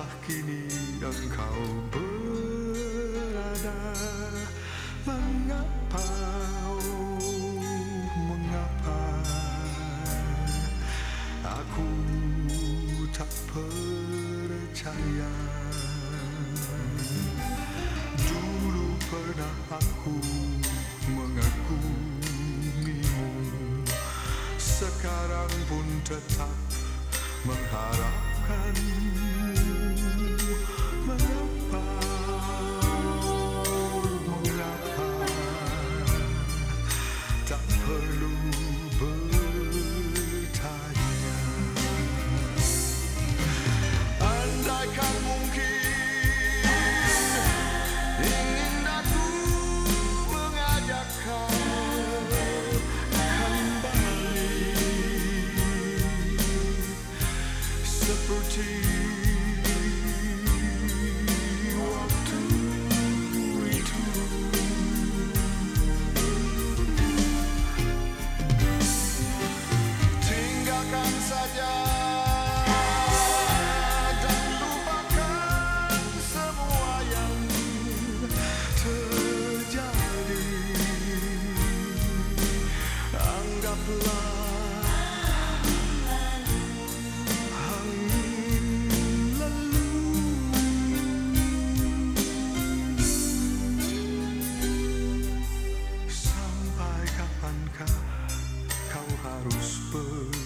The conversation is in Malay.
sanalah kini engkau berada. Mengapa, oh mengapa Aku tak percaya? Dulu pernah aku mengagumimu Sekarang pun tetap mengharapkanmu Mengapa, mengapa liberty. harus pergi